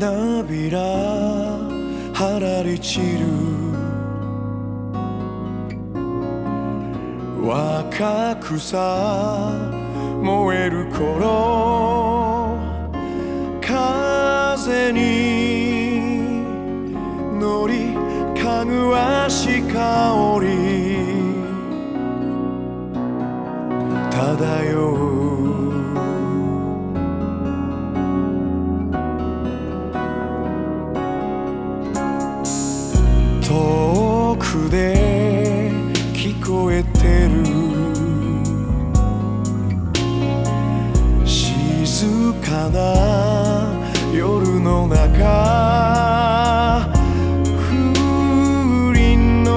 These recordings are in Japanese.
花びらはらり散る。若草燃える頃風に乗りかぐわし香り漂う。で聞こえてる。静かな夜の中風鈴の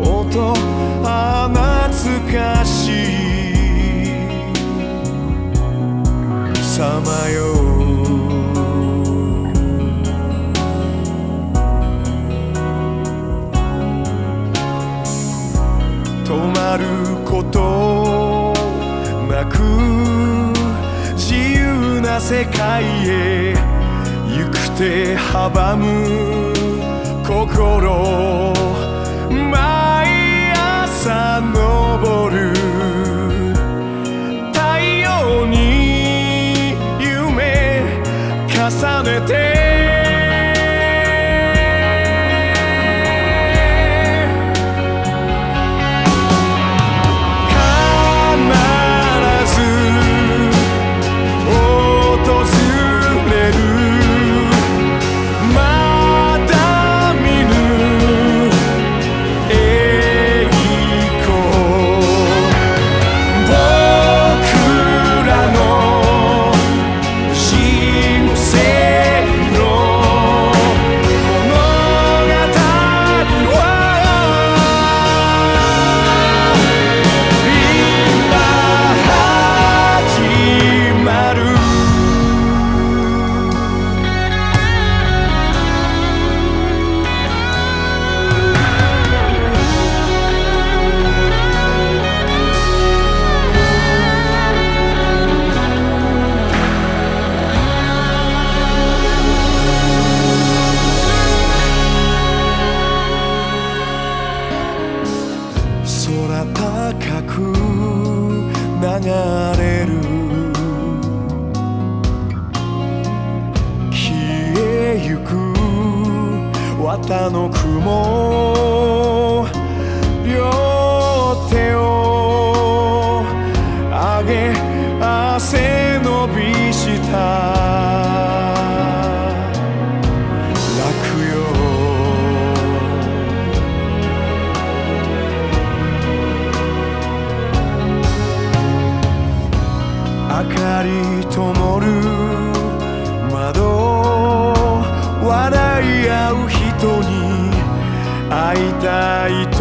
音あ懐かし。いさまよう。ることなく自由な世界へ行く手阻む心。毎朝昇る。高く流れる。消えゆく綿の雲。両手を e